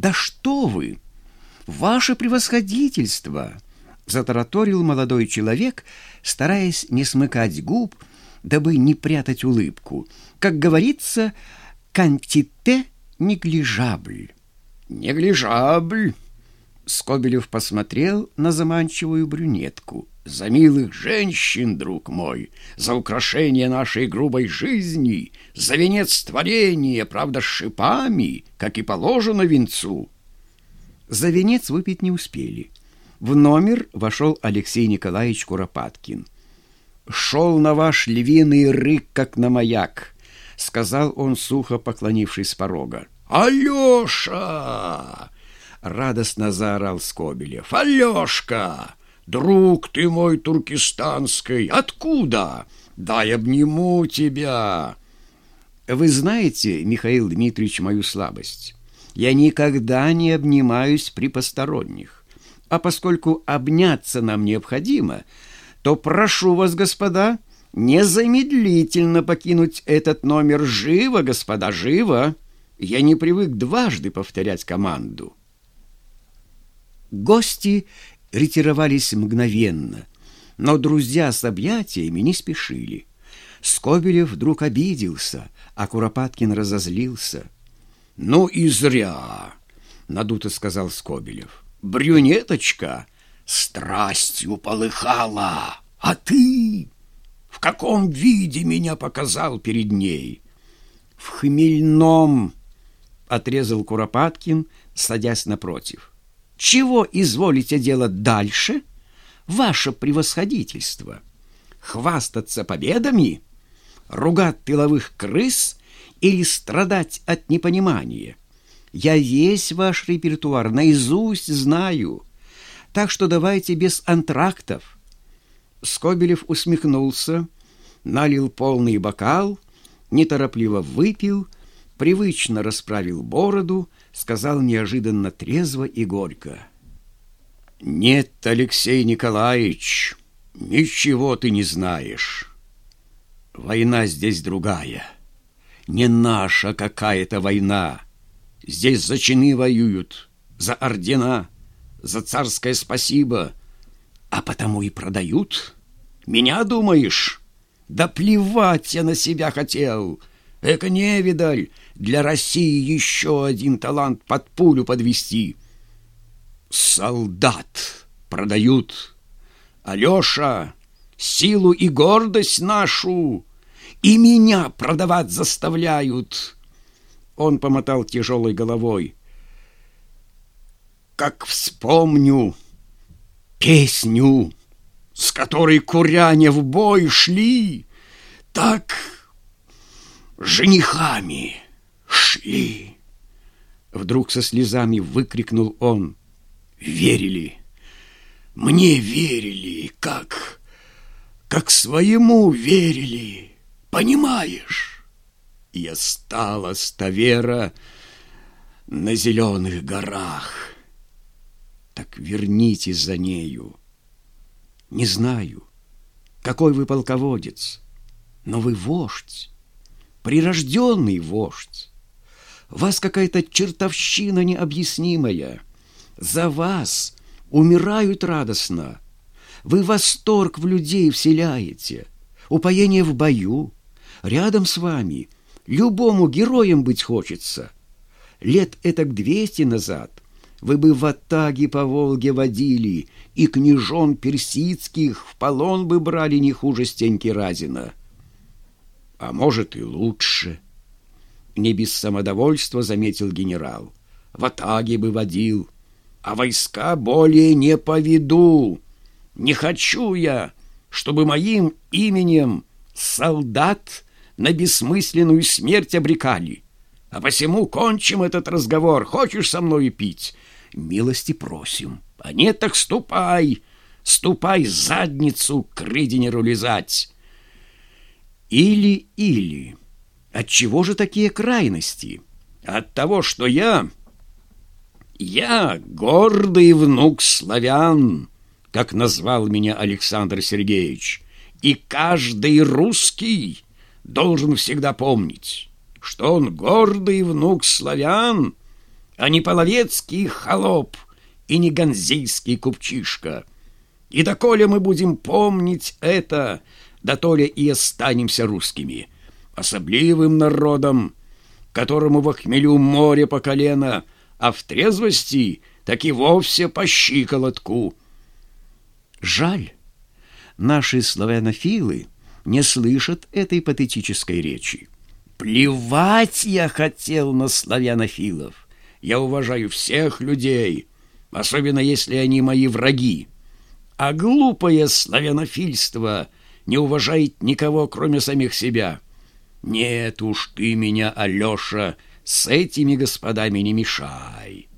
Да что вы! Ваше превосходительство! Затараторил молодой человек, стараясь не смыкать губ, дабы не прятать улыбку. Как говорится, «кантите неглижабль». «Неглижабль!» Скобелев посмотрел на заманчивую брюнетку. «За милых женщин, друг мой, за украшение нашей грубой жизни, за венец творения, правда, с шипами, как и положено венцу». За венец выпить не успели. В номер вошел Алексей Николаевич Куропаткин. «Шел на ваш львиный рык, как на маяк», — сказал он, сухо поклонившись с порога. «Алеша!» — радостно заорал Скобелев. «Алешка! Друг ты мой туркестанский! Откуда? Дай обниму тебя!» «Вы знаете, Михаил Дмитриевич, мою слабость. Я никогда не обнимаюсь при посторонних. А поскольку обняться нам необходимо, то прошу вас, господа, незамедлительно покинуть этот номер. Живо, господа, живо! Я не привык дважды повторять команду». Гости ретировались мгновенно, но друзья с объятиями не спешили. Скобелев вдруг обиделся, а Куропаткин разозлился. «Ну и зря!» — надуто сказал Скобелев. «Брюнеточка страстью полыхала, а ты в каком виде меня показал перед ней?» «В хмельном!» — отрезал Куропаткин, садясь напротив. Чего изволите делать дальше, ваше превосходительство? Хвастаться победами? Ругать тыловых крыс или страдать от непонимания? Я весь ваш репертуар наизусть знаю, так что давайте без антрактов». Скобелев усмехнулся, налил полный бокал, неторопливо выпил, привычно расправил бороду, сказал неожиданно трезво и горько. «Нет, Алексей Николаевич, ничего ты не знаешь. Война здесь другая. Не наша какая-то война. Здесь за чины воюют, за ордена, за царское спасибо, а потому и продают. Меня думаешь? Да плевать я на себя хотел!» Эка невидаль для России еще один талант под пулю подвести. Солдат продают. Алеша, силу и гордость нашу и меня продавать заставляют. Он помотал тяжелой головой. Как вспомню песню, с которой куряне в бой шли, так женихами шли. Вдруг со слезами выкрикнул он. Верили, мне верили, как, как своему верили, понимаешь? Я стала ставера на зеленых горах. Так вернитесь за нею. Не знаю, какой вы полководец, но вы вождь прирожденный вождь. Вас какая-то чертовщина необъяснимая. За вас умирают радостно. Вы восторг в людей вселяете, упоение в бою. Рядом с вами любому героем быть хочется. Лет этак двести назад вы бы в Атаге по Волге водили и княжон персидских в полон бы брали не хуже Стеньки Разина а может и лучше. Не без самодовольства заметил генерал. В атаге бы водил, а войска более не поведу. Не хочу я, чтобы моим именем солдат на бессмысленную смерть обрекали. А посему кончим этот разговор. Хочешь со мной пить? Милости просим. А нет, так ступай, ступай задницу к рыдинеру лизать. Или-или. От чего же такие крайности? От того, что я... Я гордый внук славян, как назвал меня Александр Сергеевич, и каждый русский должен всегда помнить, что он гордый внук славян, а не половецкий холоп и не ганзейский купчишка. И доколе мы будем помнить это, да то ли и останемся русскими, особливым народом, которому в хмелю море по колено, а в трезвости так и вовсе по щиколотку. Жаль, наши славянофилы не слышат этой патетической речи. Плевать я хотел на славянофилов. Я уважаю всех людей, особенно если они мои враги. А глупое славянофильство не уважает никого, кроме самих себя. Нет уж ты меня, Алеша, с этими господами не мешай.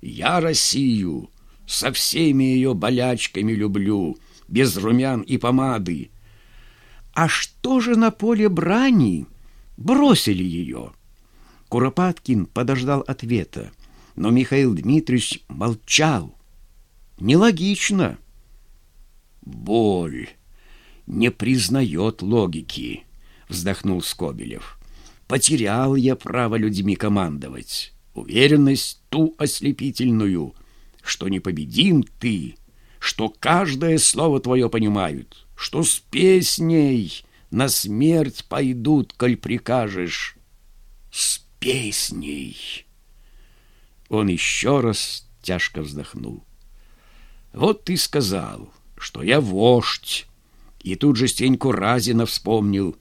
Я Россию со всеми ее болячками люблю, без румян и помады. А что же на поле брани? Бросили ее. Куропаткин подождал ответа, но Михаил Дмитриевич молчал. Нелогично. Боль не признает логики, вздохнул Скобелев. Потерял я право людьми командовать, уверенность ту ослепительную, что непобедим ты, что каждое слово твое понимают, что с песней на смерть пойдут, коль прикажешь. С песней. Он еще раз тяжко вздохнул. Вот ты сказал, что я вождь, и тут же Стеньку Разина вспомнил.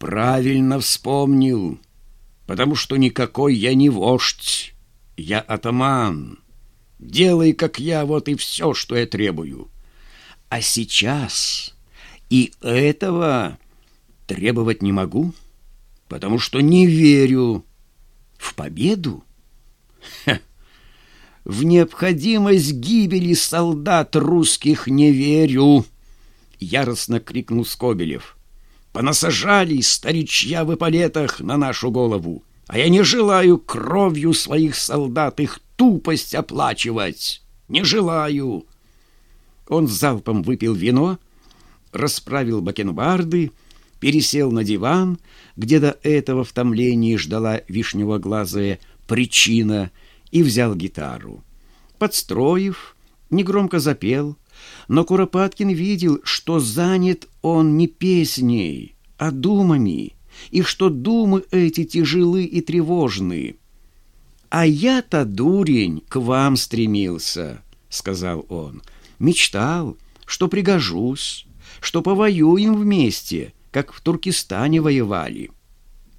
Правильно вспомнил, потому что никакой я не вождь, я атаман. Делай, как я, вот и все, что я требую. А сейчас и этого требовать не могу, потому что не верю в победу. Ха. В необходимость гибели солдат русских не верю, яростно крикнул Скобелев. Понасажали старичья в эполетах на нашу голову, а я не желаю кровью своих солдат их тупость оплачивать. Не желаю. Он залпом выпил вино, расправил бакенбарды, пересел на диван, где до этого в томлении ждала вишневоглазая причина, и взял гитару. Подстроив, негромко запел, но Куропаткин видел, что занят он не песней, а думами, и что думы эти тяжелы и тревожны. «А я-то, дурень, к вам стремился», — сказал он, — «мечтал, что пригожусь» что повоюем вместе, как в Туркестане воевали.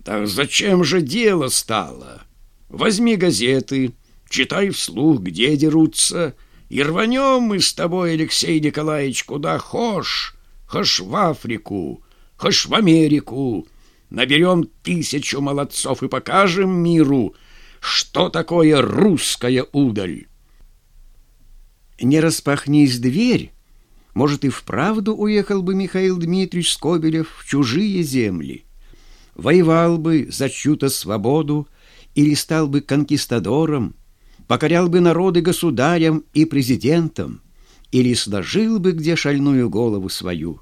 Так зачем же дело стало? Возьми газеты, читай вслух, где дерутся, и рванем мы с тобой, Алексей Николаевич, куда хошь, хошь в Африку, хошь в Америку. Наберем тысячу молодцов и покажем миру, что такое русская удаль. Не распахнись дверь, может, и вправду уехал бы Михаил Дмитриевич Скобелев в чужие земли, воевал бы за чью-то свободу или стал бы конкистадором, покорял бы народы государем и президентом, или сложил бы где шальную голову свою.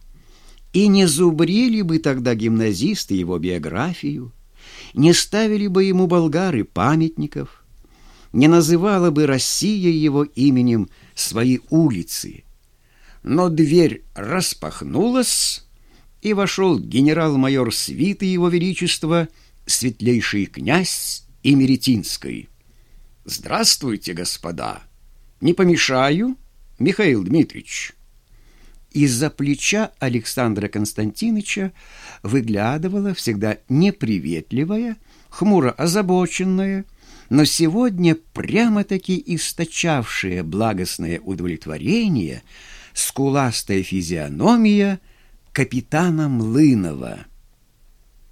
И не зубрили бы тогда гимназисты его биографию, не ставили бы ему болгары памятников, не называла бы Россия его именем свои улицы – но дверь распахнулась, и вошел генерал-майор свиты его величества, светлейший князь Имеретинской. «Здравствуйте, господа! Не помешаю, Михаил Дмитриевич?» Из-за плеча Александра Константиновича выглядывала всегда неприветливая, хмуро озабоченная, но сегодня прямо-таки источавшее благостное удовлетворение – скуластая физиономия капитана Млынова –